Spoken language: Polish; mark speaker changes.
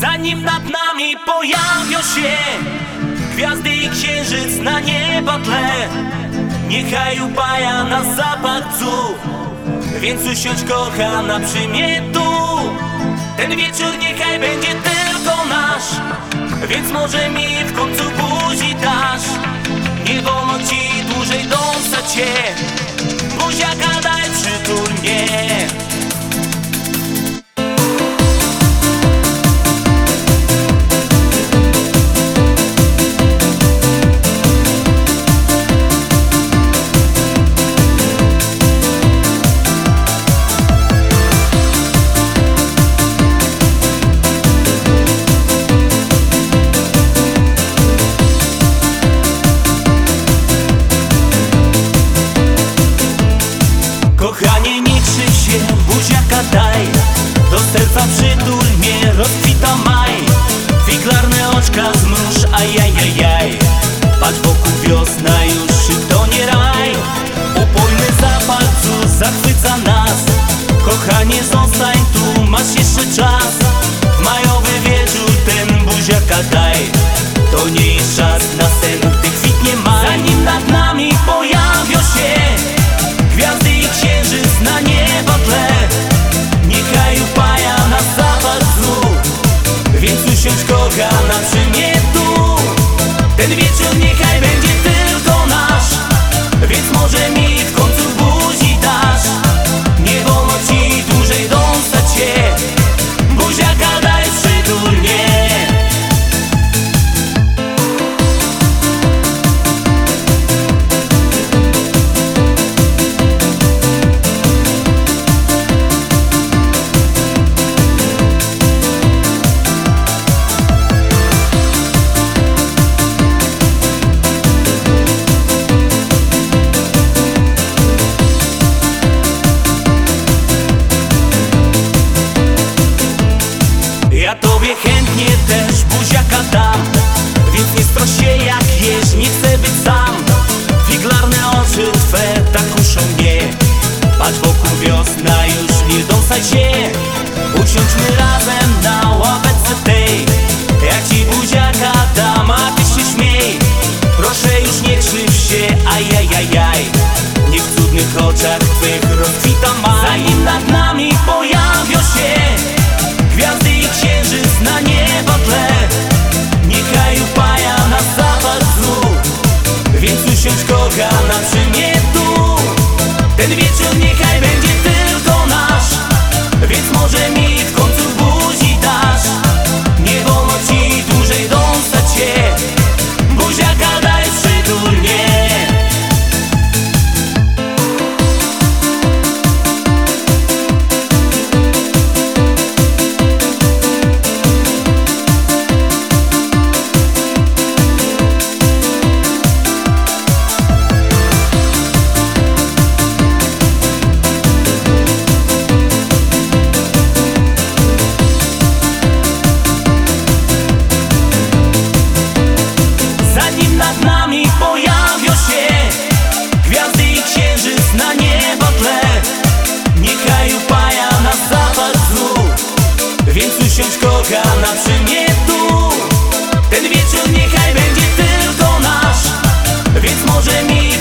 Speaker 1: Zanim nad nami pojawią się Gwiazdy i księżyc na nieba tle Niechaj upaja nas zapach bzu Więc usiądź kochana przy mnie tu. Ten wieczór niechaj będzie tylko nasz Więc może mi w końcu buzi dasz. Nie wolno ci dłużej dąsać się przytul mnie, rozkwita maj. Figlarne oczka zmruż, ajajajaj. Patrz wokół wiosna już, to nie raj. Upojny zapach cóż zachwyca nas. Kochanie, zostań tu, masz jeszcze czas. Majowy wieczór ten buziaka daj. To nie jest czas na sen, gdy kwitnie maj. Zanim nad nami pojawią się Gwiazdy i księżyc na nieba tle Więc usiądź kochana przy wiosna, już nie dąsaj się. Usiądźmy razem na ławeczce tej. Jak ci buziaka dam, a ty się śmiej. Proszę już nie krzyw się, ajajajaj. Niech w cudnych oczach twych rozkwita maj. Zanim nad nami pojawią się Gwiazdy i księżyc na nieba tle. Niechaj upaja nas zapach znów Więc usiądź kochana przy mnie Ten wieczór niechaj będzie usiądź kochana przy mnie tu Ten wieczór niechaj będzie tylko nasz Więc może mi